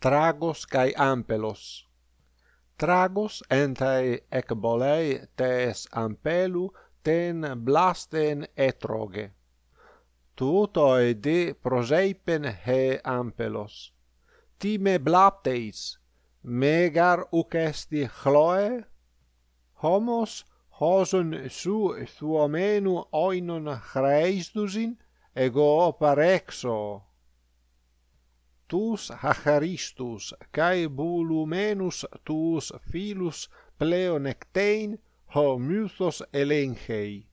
tragos kai ampelos. Tragos entai ec bolei tes ampelu ten blasten etroge. Tutoi de proseipen he ampelos. Time blapteis megar ukesti chloe? Homos hoson su thuomenu oinon chreisdusin ego parexo tus hacharistus kai bulumenus tus filus pleonectein ho mythos elenchei